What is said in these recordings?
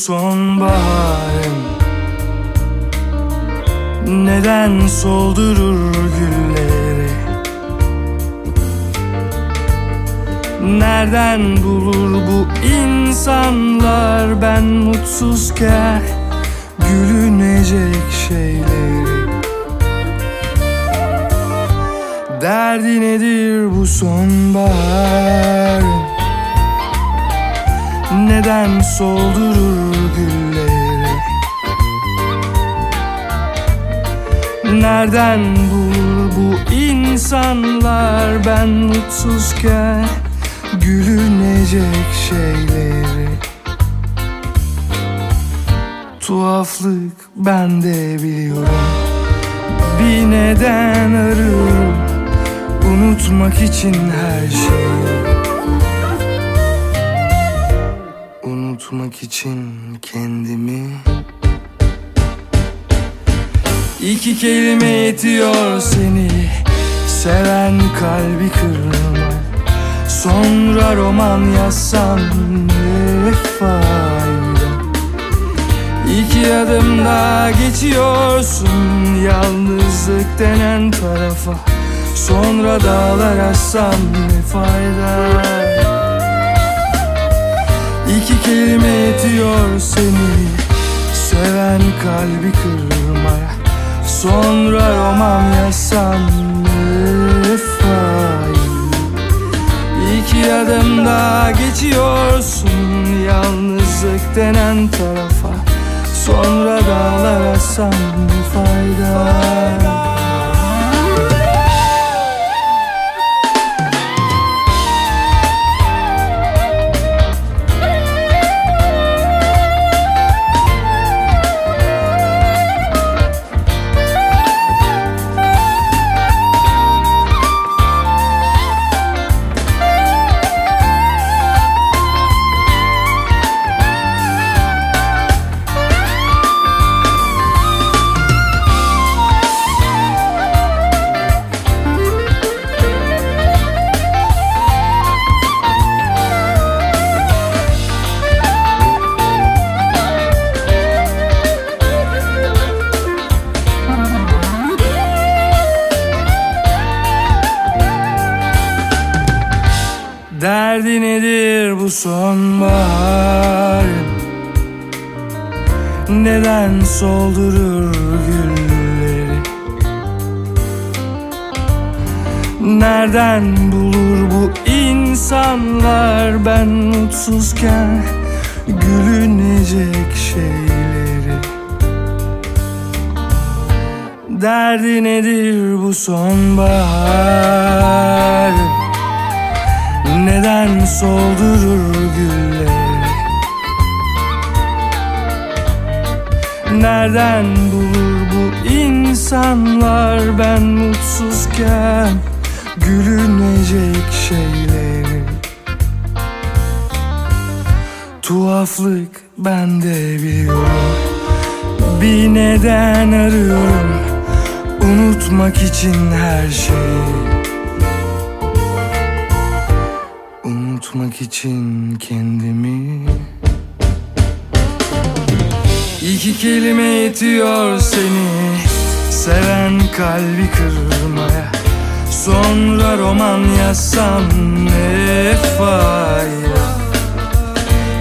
sonbaharım? Neden soldurur gülleri? Nereden bulur bu insanlar ben mutsuzken Gülünecek şeyleri? Derdi nedir bu sonbahar? Neden soldurur gülleri? Nereden bulur bu insanlar ben mutsuzken Gülünecek şeyleri? Tuhaflık ben de biliyorum. Bir neden arıyorum Unutmak için her şeyi Unutmak için kendimi. İki kelime yetiyor seni. Seven kalbi kırma. Sonra roman yazsam ne fayda? İki adım daha geçiyorsun Yalnızlık denen tarafa. Sonra dağlar açsam ne fayda İki kelime yetiyor seni. Seven kalbi kırmaya Sonra roman yazsam fayda İki adım daha geçiyorsun Yalnızlık denen tarafa Sonra dağlar açsam ne fayda Derdi nedir bu sonbahar? Neden soldurur gülleri? Nereden bulur bu insanlar ben mutsuzken Gülünecek şeyleri? Derdi nedir bu sonbahar neden soldurur gülleri? Nereden bulur bu insanlar ben mutsuzken Gülünecek şeyleri? Tuhaflık ben de biliyorum Bir neden arıyorum. Unutmak için her şeyi Unutmak için kendimi. İki kelime yetiyor seni. Seven kalbi kırmaya. Sonra roman yazsam ne fayda?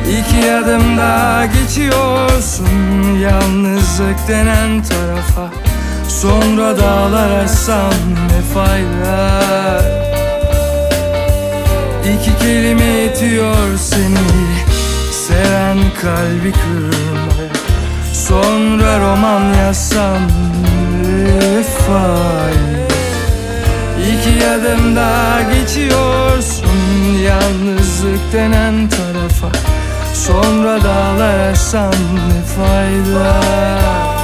İki adım daha geçiyorsun Yalnızlık denen tarafa. Sonra dağlar açsam ne fayda İki kelime yetiyor seni. Seven kalbi kırmaya Sonra roman yazsam fayda İki adım daha geçiyorsun Yalnızlık denen tarafa. Sonra dağlar açsam ne fayda Dağlar açsam ne fayda